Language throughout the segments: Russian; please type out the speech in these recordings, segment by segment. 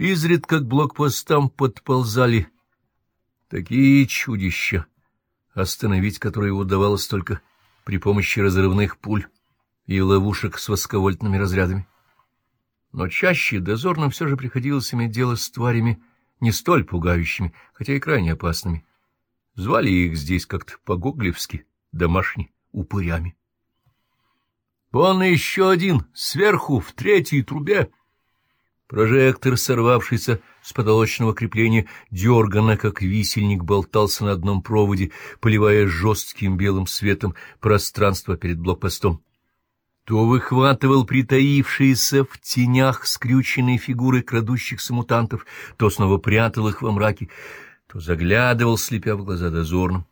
Изредка к блокпостам подползали такие чудища, остановить которые удавалось только при помощи разрывных пуль и ловушек с восковольтными разрядами. Но чаще дозорным все же приходилось иметь дело с тварями не столь пугающими, хотя и крайне опасными. Звали их здесь как-то по-гоглевски, домашними, упырями. «Вон еще один, сверху, в третьей трубе!» Прожектор, сорвавшийся с потолочного крепления, дерганно, как висельник, болтался на одном проводе, поливая жестким белым светом пространство перед блокпостом. То выхватывал притаившиеся в тенях скрюченные фигуры крадущихся мутантов, то снова прятал их во мраке, то заглядывал, слепя в глаза дозорным.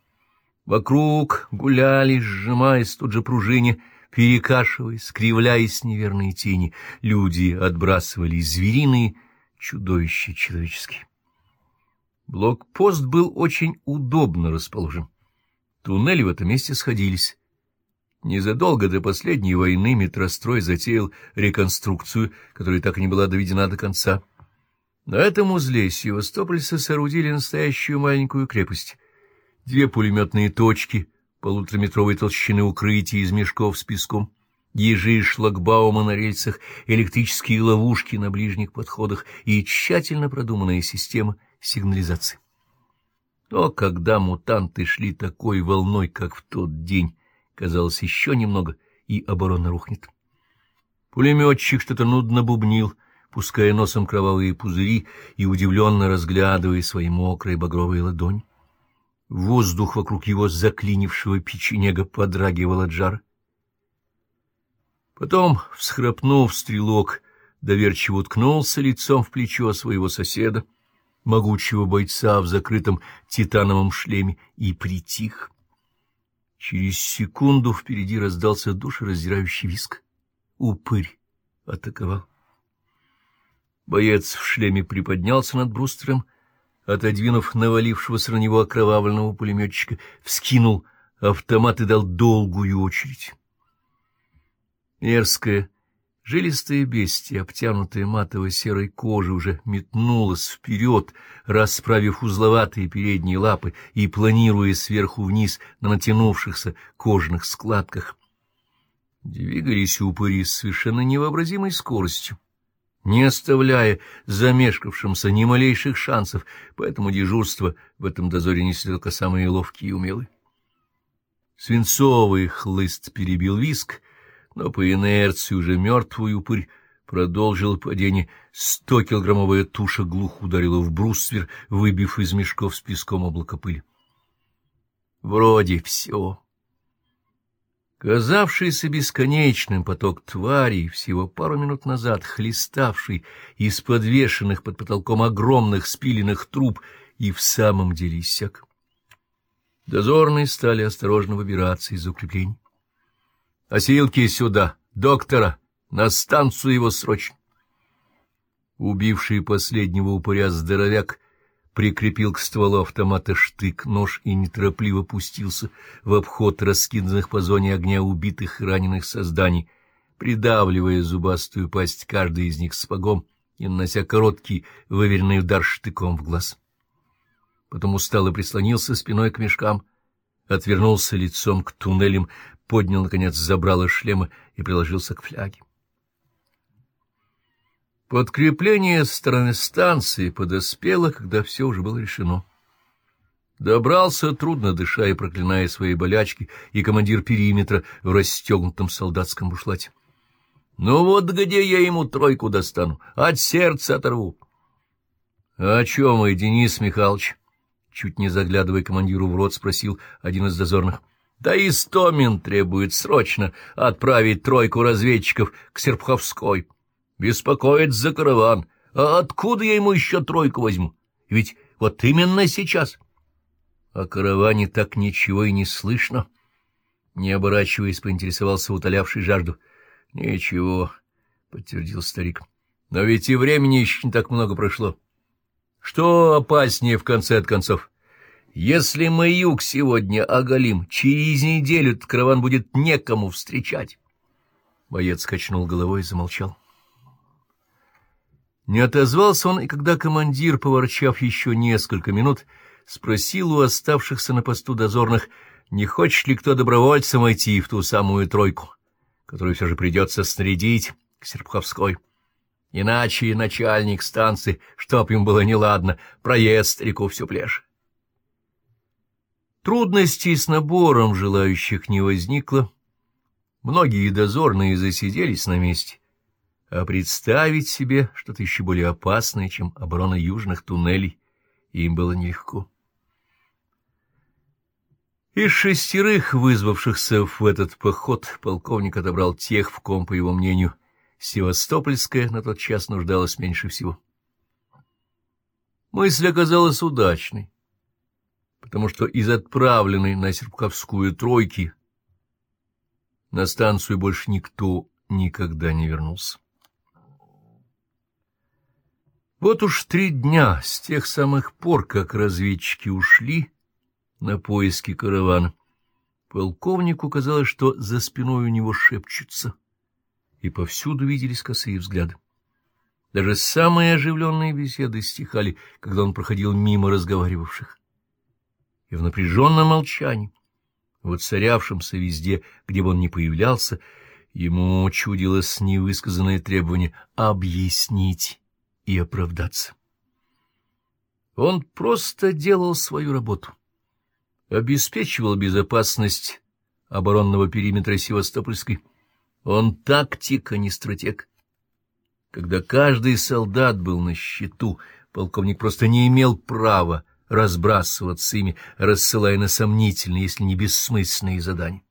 Вокруг гуляли, сжимаясь тут же пружине, перекашиваясь, скривляясь неверные тени, люди отбрасывали звериные, чудовища человеческие. Блокпост был очень удобно расположен. Туннели в этом месте сходились. Незадолго до последней войны метрострой затеял реконструкцию, которая так и не была доведена до конца. На этом узле севастопольцы соорудили настоящую маленькую крепость. Две пулеметные точки — полутораметровой толщины укрытия из мешков с песком, ежи шлагбаума на рельсах, электрические ловушки на ближних подходах и тщательно продуманная система сигнализации. Но когда мутанты шли такой волной, как в тот день, казалось, еще немного, и оборона рухнет. Пулеметчик что-то нудно бубнил, пуская носом кровавые пузыри и удивленно разглядывая свои мокрые багровые ладони. Воздух вокруг его заклинившего печенега подрагивал от жара. Потом, всхрапнув, стрелок доверчиво уткнулся лицом в плечо своего соседа, могучего бойца в закрытом титановом шлеме, и притих. Через секунду впереди раздался душераздирающий виск. Упырь атаковал. Боец в шлеме приподнялся над брустером, отодвинув навалившегося на него окровавленного пулеметчика, вскинул автомат и дал долгую очередь. Мерзкое, жилистое бестие, обтянутое матово-серой кожей, уже метнулось вперед, расправив узловатые передние лапы и планируя сверху вниз на натянувшихся кожных складках. Двигались упыри с совершенно невообразимой скоростью не оставляя замешкавшимся ни малейших шансов, поэтому дежурство в этом дозоре несли только самые ловкие и умелые. Свинцовый хлыст перебил виск, но по инерции уже мертвый упырь продолжил падение. Сто-килограммовая туша глухо ударила в бруствер, выбив из мешков с песком облако пыли. Вроде все. Казавшийся бесконечным поток тварей, всего пару минут назад хлеставший из подвешенных под потолком огромных спиленных труб, и в самом деле иссяк. Дозорные стали осторожно выбираться из укреплений. — Осилки сюда! Доктора! На станцию его срочно! Убивший последнего упыря здоровяк прикрепил к стволу автомата штык, нож и неторопливо пустился в обход раскиданных по зоне огня убитых и раненых созданий, придавливая зубастую пасть каждой из них сапогом и нанося короткий, выверенный удар штыком в глаз. Потом устало прислонился спиной к мешкам, отвернулся лицом к туннелям, поднял, наконец, забрало шлема и приложился к фляге. Подкрепление с стороны станции подоспело, когда все уже было решено. Добрался, трудно дыша и проклиная свои болячки, и командир периметра в расстегнутом солдатском бушлате. «Ну вот где я ему тройку достану? От сердца оторву!» «О чем вы, Денис Михайлович?» Чуть не заглядывая командиру в рот, спросил один из дозорных. «Да Истомин требует срочно отправить тройку разведчиков к Серпховской». Беспокоит за караван. А откуда я ему еще тройку возьму? Ведь вот именно сейчас. О караване так ничего и не слышно. Не оборачиваясь, поинтересовался утолявший жажду. — Ничего, — подтвердил старик. — Но ведь и времени еще не так много прошло. Что опаснее в конце от концов? Если мы юг сегодня оголим, через неделю этот караван будет некому встречать. Боец качнул головой и замолчал. Не отозвался он, и когда командир, поворчав еще несколько минут, спросил у оставшихся на посту дозорных, не хочет ли кто добровольцем идти в ту самую тройку, которую все же придется снарядить к Серпховской. Иначе начальник станции, чтоб им было неладно, проезд старику всю плешь. Трудностей с набором желающих не возникло. Многие дозорные засиделись на месте, а представить себе что-то еще более опасное, чем оборона южных туннелей, им было нелегко. Из шестерых вызвавшихся в этот поход полковник отобрал тех, в ком, по его мнению, Севастопольская на тот час нуждалась меньше всего. Мысль оказалась удачной, потому что из отправленной на Серпковскую тройки на станцию больше никто никогда не вернулся. Вот уж три дня с тех самых пор, как разведчики ушли, на поиски каравана. Полковнику казалось, что за спиной у него шепчутся, и повсюду виделись косые взгляды. Даже самые оживленные беседы стихали, когда он проходил мимо разговаривавших. И в напряженном молчании, воцарявшемся везде, где бы он ни появлялся, ему чудилось невысказанное требование объяснить и оправдаться. Он просто делал свою работу обеспечивал безопасность оборонного периметра Севастопольской. Он тактик, а не стратег. Когда каждый солдат был на счету, полковник просто не имел права разбрасываться ими, рассылая на сомнительные, если не бессмысленные задания.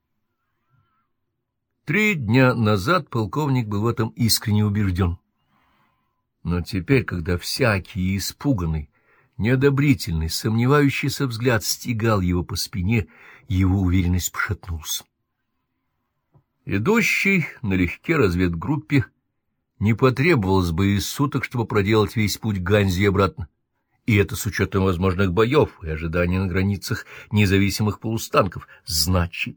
Три дня назад полковник был в этом искренне убежден. Но теперь, когда всякий испуганный, Неодобрительный, сомневающийся взгляд стегал его по спине, его уверенность пошатнулась. Идущий налегке разведгруппе не потребовалось бы и суток, чтобы проделать весь путь Ганзи обратно, и это с учетом возможных боев и ожиданий на границах независимых полустанков. Значит...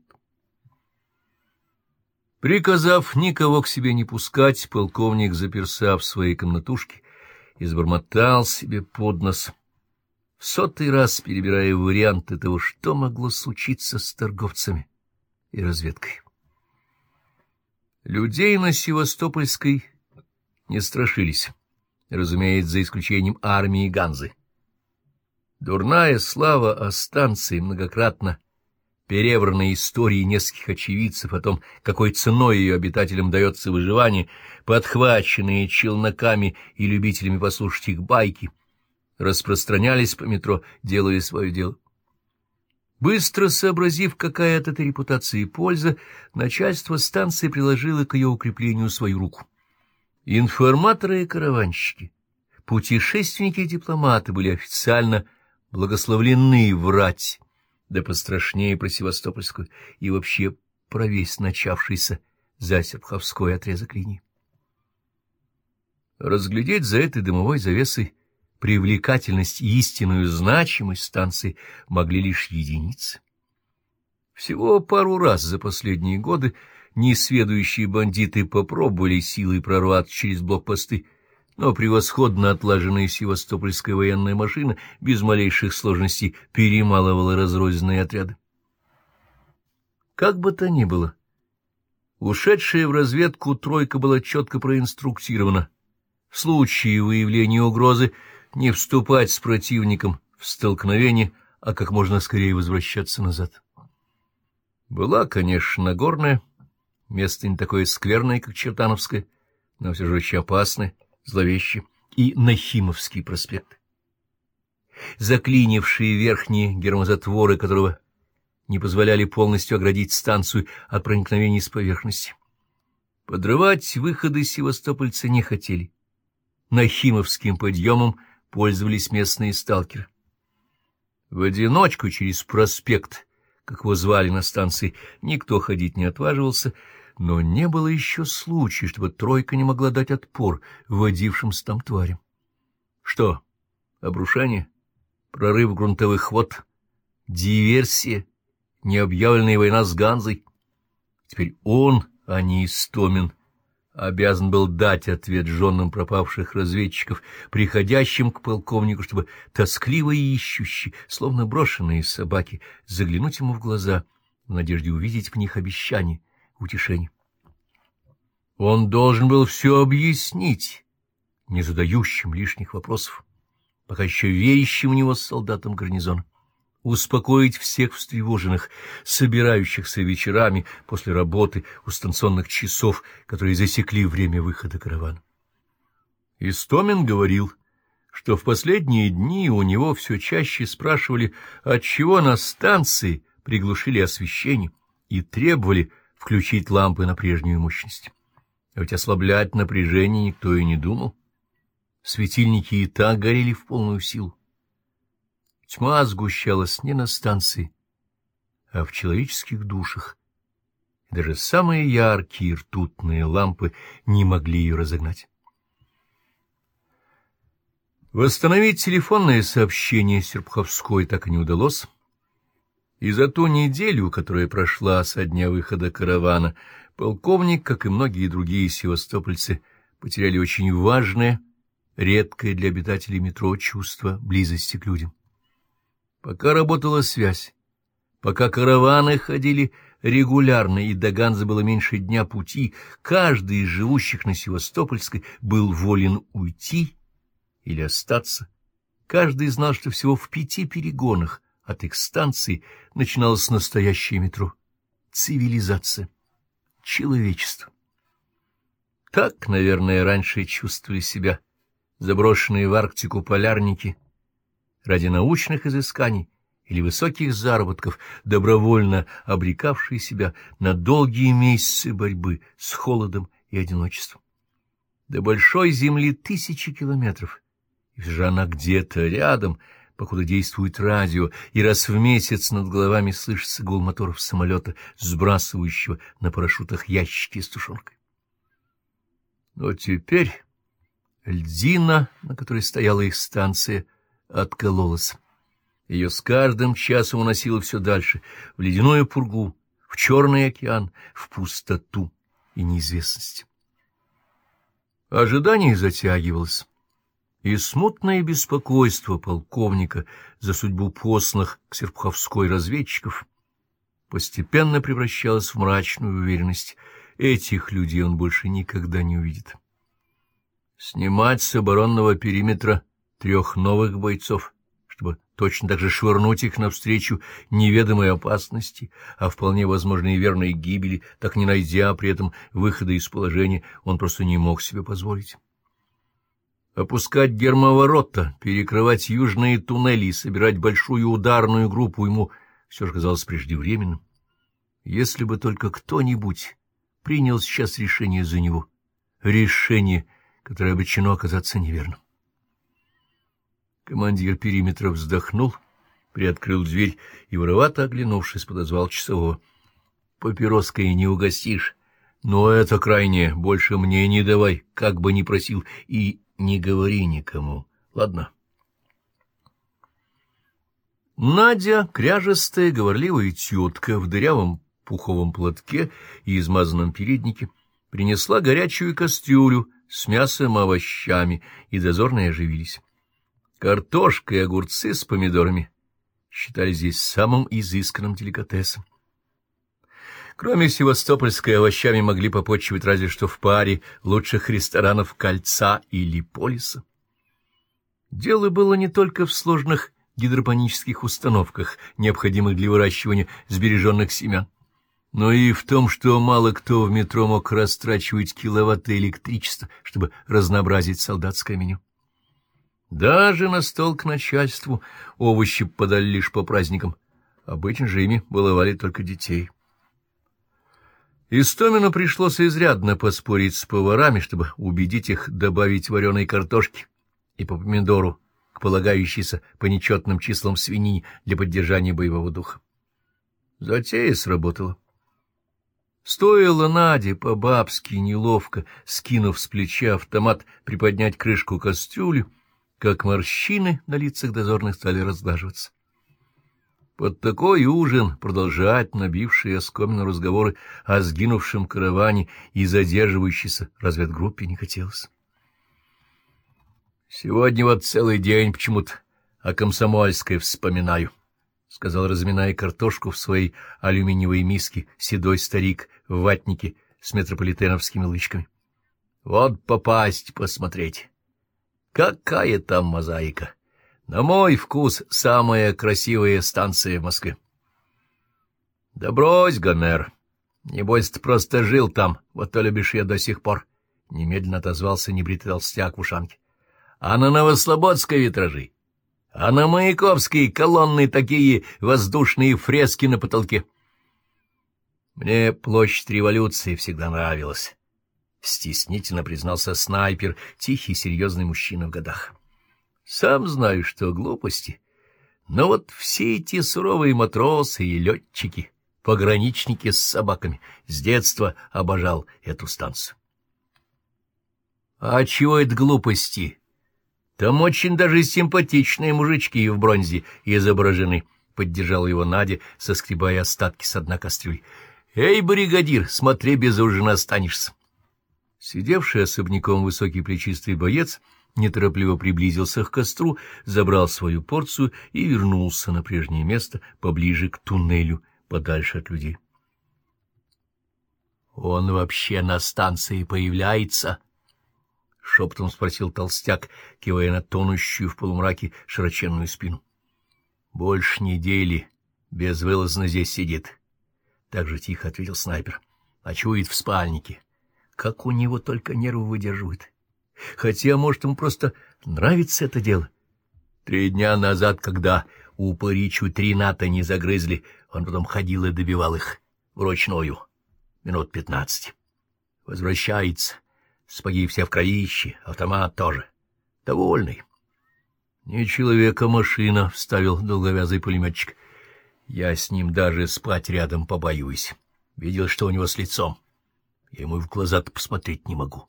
Приказав никого к себе не пускать, полковник, заперся в своей комнатушке, избормотал себе под нос — в сотый раз перебирая варианты того, что могло случиться с торговцами и разведкой. Людей на Севастопольской не страшились, разумеется, за исключением армии Ганзы. Дурная слава о станции многократно перевранной истории нескольких очевидцев о том, какой ценой ее обитателям дается выживание, подхваченные челноками и любителями послушать их байки — распространялись по метро, делая свое дело. Быстро сообразив, какая от этой репутации польза, начальство станции приложило к ее укреплению свою руку. Информаторы и караванщики, путешественники и дипломаты были официально благословлены врать, да пострашнее про Севастопольскую и вообще про весь начавшийся за Серпховской отрезок линии. Разглядеть за этой дымовой завесой привлекательность и истинную значимость станции могли лишь единицы. Всего пару раз за последние годы несведущие бандиты попробовали силой прорваться через блокпосты, но превосходно отлаженная севастопольская военная машина без малейших сложностей перемалывала разрозненные отряды. Как бы то ни было, ушедшая в разведку тройка была четко проинструктирована. В случае выявления угрозы не вступать с противником в столкновение, а как можно скорее возвращаться назад. Была, конечно, Нагорная, место не такое скверное, как Чертановское, но все же очень опасное, зловещее, и Нахимовский проспект. Заклинившие верхние гермозатворы, которого не позволяли полностью оградить станцию от проникновений с поверхности. Подрывать выходы севастопольцы не хотели. Нахимовским подъемом — пользовались местные сталкеры. В одиночку через проспект, как его звали на станции, никто ходить не отваживался, но не было еще случая, чтобы тройка не могла дать отпор водившимся там тварям. Что, обрушение, прорыв грунтовых вод, диверсия, необъявленная война с Ганзой? Теперь он, а не Истомин, обязан был дать ответ женам пропавших разведчиков, приходящим к полковнику, чтобы тоскливо и ищущие, словно брошенные собаки, заглянуть ему в глаза в надежде увидеть в них обещание, утешение. Он должен был все объяснить, не задающим лишних вопросов, пока еще верящим в него солдатам гарнизона успокоить всех встревоженных, собирающихся вечерами после работы у станционных часов, которые засекли время выхода каравана. Истомин говорил, что в последние дни у него все чаще спрашивали, отчего на станции приглушили освещение и требовали включить лампы на прежнюю мощность. А ведь ослаблять напряжение никто и не думал. Светильники и так горели в полную силу. Тьма сгущалась не на станции, а в человеческих душах. Даже самые яркие ртутные лампы не могли ее разогнать. Восстановить телефонное сообщение Серпховской так и не удалось. И за ту неделю, которая прошла со дня выхода каравана, полковник, как и многие другие севастопольцы, потеряли очень важное, редкое для обитателей метро чувство близости к людям. Пока работала связь, пока караваны ходили регулярно и до Ганзы было меньше дня пути, каждый из живущих на Севастопольской был волен уйти или остаться. Каждый знал, что всего в пяти перегонах от их станции начиналось настоящее метро. Цивилизация. Человечество. Так, наверное, раньше чувствовали себя заброшенные в Арктику полярники — ради научных изысканий или высоких заработков, добровольно обрекавшие себя на долгие месяцы борьбы с холодом и одиночеством. До большой земли тысячи километров, и же она где-то рядом, покуда действует радио, и раз в месяц над головами слышится гул моторов самолета, сбрасывающего на парашютах ящики с тушенкой. Но теперь льдина, на которой стояла их станция, — откололась. Ее с каждым часом уносило все дальше, в ледяную пургу, в черный океан, в пустоту и неизвестность. Ожидание затягивалось, и смутное беспокойство полковника за судьбу посланных к Серпуховской разведчиков постепенно превращалось в мрачную уверенность. Этих людей он больше никогда не увидит. Снимать с оборонного периметра трех новых бойцов, чтобы точно так же швырнуть их навстречу неведомой опасности, а вполне возможной верной гибели, так не найдя при этом выхода из положения, он просто не мог себе позволить. Опускать гермоворота, перекрывать южные туннели и собирать большую ударную группу ему все же казалось преждевременным. Если бы только кто-нибудь принял сейчас решение за него, решение, которое обречено оказаться неверным. Командир периметра вздохнул, приоткрыл дверь и, воровато оглянувшись, подозвал часового. — Папироской не угостишь, но это крайнее, больше мне не давай, как бы ни просил, и не говори никому, ладно? Надя, кряжестая, говорливая тетка в дырявом пуховом платке и измазанном переднике, принесла горячую кастрюлю с мясом и овощами, и дозорные оживились. Картошка и огурцы с помидорами считали здесь самым изысканным деликатесом. Кроме севастопольской овощами могли попотчевать разве что в паре лучших ресторанов Кольца или Полиса. Дело было не только в сложных гидропонических установках, необходимых для выращивания сбереженных семян, но и в том, что мало кто в метро мог растрачивать киловатты электричества, чтобы разнообразить солдатское меню. Даже на стол к начальству овощи подали лишь по праздникам. Обычно же ими баловали только детей. Истомину пришлось изрядно поспорить с поварами, чтобы убедить их добавить вареной картошки и по помидору к полагающейся по нечетным числам свиньи для поддержания боевого духа. Затея сработала. Стоило Наде по-бабски неловко, скинув с плеча автомат, приподнять крышку кастрюли, как морщины на лицах дозорных стали разглаживаться. Под такой ужин продолжать набившие оскомину разговоры о сгинувшем караване и задерживающейся разведгруппе не хотелось. Сегодня вот целый день почему-то о Комсомольской вспоминаю, — сказал, разминая картошку в своей алюминиевой миске, седой старик в ватнике с метрополитеновскими лычками. Вот попасть посмотреть. Какая там мозаика! На мой вкус самая красивая станция в Москве. Да брось, Гомер, небось ты просто жил там, вот то любишь я до сих пор, — немедленно отозвался небритый толстяк в ушанке. А на Новослободской витражи, а на Маяковской колонны такие воздушные фрески на потолке. Мне площадь революции всегда нравилась. Стеснительно признался снайпер, тихий, серьезный мужчина в годах. Сам знаю, что глупости. Но вот все эти суровые матросы и летчики, пограничники с собаками, с детства обожал эту станцию. — А чего это глупости? Там очень даже симпатичные мужички в бронзе изображены, — поддержал его Надя, соскребая остатки с дна кастрюли. — Эй, бригадир, смотри, без ужина останешься. Сидевший особняком высокий плечистый боец неторопливо приблизился к костру, забрал свою порцию и вернулся на прежнее место, поближе к туннелю, подальше от людей. — Он вообще на станции появляется? — шепотом спросил толстяк, кивая на тонущую в полумраке широченную спину. — Больше недели безвылазно здесь сидит. Так же тихо ответил снайпер. — А чует в спальнике. — как у него только нервы выдерживают. Хотя, может, ему просто нравится это дело. Три дня назад, когда упыричу три ната не загрызли, он потом ходил и добивал их вручную, минут пятнадцать. Возвращается, спаги все в кровище, автомат тоже. Довольный. Не человека машина, — вставил долговязый пулеметчик. Я с ним даже спать рядом побоюсь. Видел, что у него с лицом. Я ему в глаза-то посмотреть не могу.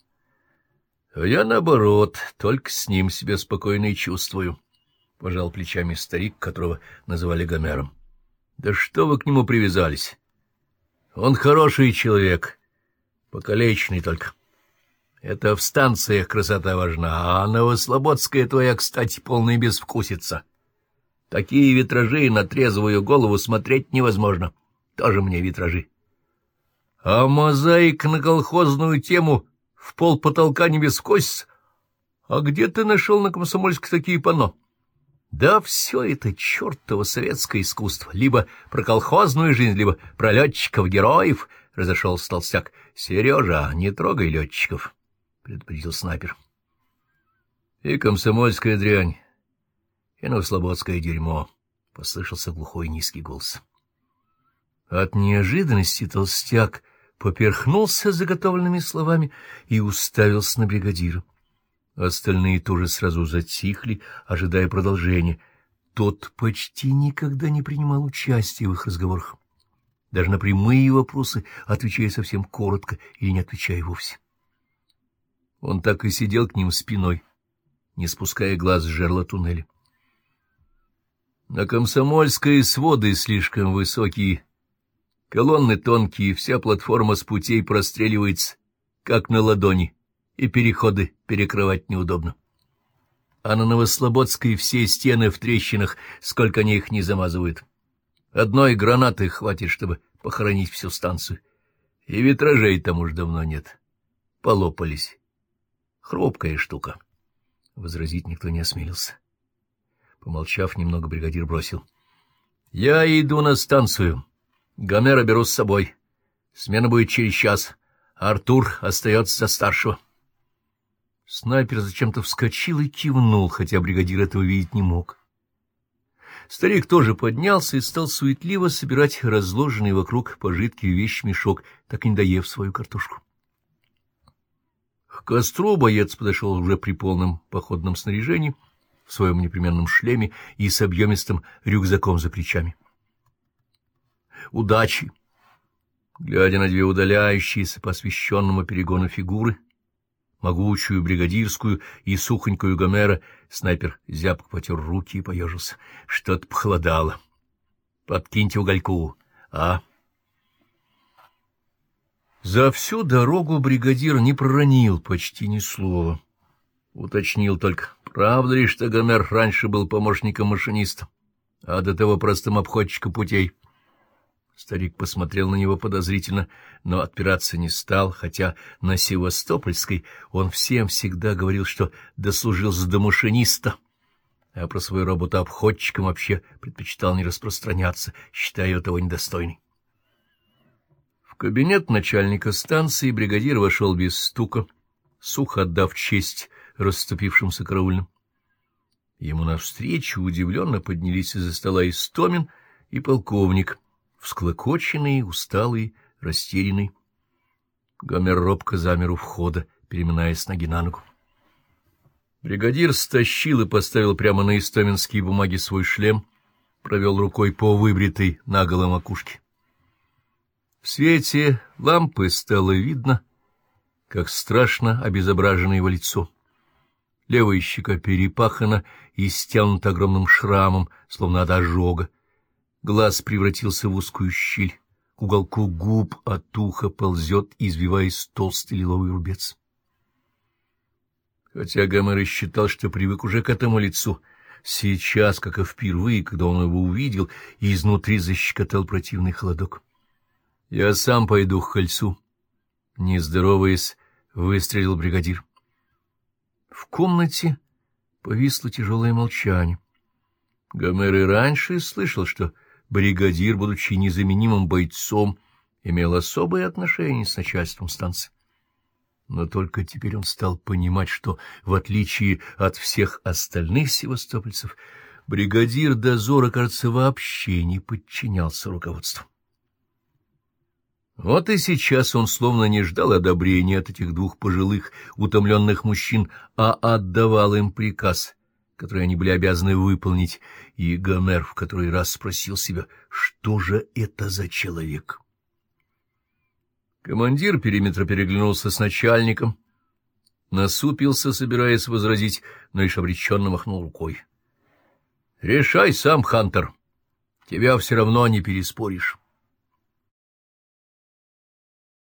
А я, наоборот, только с ним себя спокойно и чувствую, — пожал плечами старик, которого называли Гомером. — Да что вы к нему привязались? Он хороший человек, покалеченный только. Это в станциях красота важна, а Новослободская твоя, кстати, полная безвкусица. Такие витражи на трезвую голову смотреть невозможно. Тоже мне витражи. А мозаик на колхозную тему в пол потолка не бескосится. А где ты нашел на Комсомольске такие панно? Да все это чертово советское искусство, либо про колхозную жизнь, либо про летчиков-героев, — разошелся толстяк. — Сережа, не трогай летчиков, — предупредил снайпер. — И комсомольская дрянь, и новослободское дерьмо, — послышался глухой низкий голос. От неожиданности толстяк поперхнулся заготовленными словами и уставился на бригадира. Остальные тоже сразу затихли, ожидая продолжения. Тот почти никогда не принимал участия в их разговорах, даже на прямые вопросы отвечая совсем коротко или не отвечая вовсе. Он так и сидел к ним спиной, не спуская глаз с жерла туннеля. На комсомольской своды слишком высокие, Колонны тонкие, вся платформа с путей простреливается, как на ладони, и переходы перекрывать неудобно. А на Новослободской все стены в трещинах, сколько они их не замазывают. Одной гранаты хватит, чтобы похоронить всю станцию. И витражей там уж давно нет. Полопались. Хрупкая штука. Возразить никто не осмелился. Помолчав немного, бригадир бросил. — Я иду на станцию. Гомера беру с собой. Смена будет через час. Артур остается за старшего. Снайпер зачем-то вскочил и кивнул, хотя бригадир этого видеть не мог. Старик тоже поднялся и стал суетливо собирать разложенный вокруг пожитки вещмешок, так и не доев свою картошку. К костру боец подошел уже при полном походном снаряжении, в своем непременном шлеме и с объемистым рюкзаком за плечами удачи. Глядя на две удаляющиеся по освещенному перегону фигуры, могучую бригадирскую и сухонькую Гомера, снайпер зябко потер руки и поежился. Что-то похолодало. Подкиньте угольку, а? За всю дорогу бригадир не проронил почти ни слова. Уточнил только, правда ли, что Гомер раньше был помощником машиниста, а до того простым обходчиком путей. Старик посмотрел на него подозрительно, но отпираться не стал, хотя на Севастопольской он всем всегда говорил, что дослужился до машиниста, а про свою работу обходчиком вообще предпочитал не распространяться, считая ее того недостойной. В кабинет начальника станции бригадир вошел без стука, сухо отдав честь расступившимся караульным. Ему навстречу удивленно поднялись из-за стола Истомин и полковник, всклокоченный, усталый, растерянный. Гомер робко замер у входа, переминаясь ноги на ногу. Бригадир стащил и поставил прямо на истоминские бумаги свой шлем, провел рукой по выбритой наголо макушке. В свете лампы стало видно, как страшно обезображено его лицо. Левая щека перепахана и стянута огромным шрамом, словно от ожога. Глаз превратился в узкую щель, к уголку губ от уха ползет, извиваясь толстый лиловый рубец. Хотя Гомер и считал, что привык уже к этому лицу, сейчас, как и впервые, когда он его увидел, изнутри защекотал противный холодок. Я сам пойду к кольцу. Не здороваясь, выстрелил бригадир. В комнате повисло тяжелое молчание. Гомер и раньше слышал, что бригадир, будучи незаменимым бойцом, имел особые отношения с начальством станции. Но только теперь он стал понимать, что, в отличие от всех остальных севастопольцев, бригадир дозора, кажется, вообще не подчинялся руководству. Вот и сейчас он словно не ждал одобрения от этих двух пожилых, утомленных мужчин, а отдавал им приказ, который они были обязаны выполнить, и Гомер в который раз спросил себя, что же это за человек? Командир периметра переглянулся с начальником, насупился, собираясь возразить, но лишь обреченно махнул рукой. — Решай сам, Хантер, тебя все равно не переспоришь.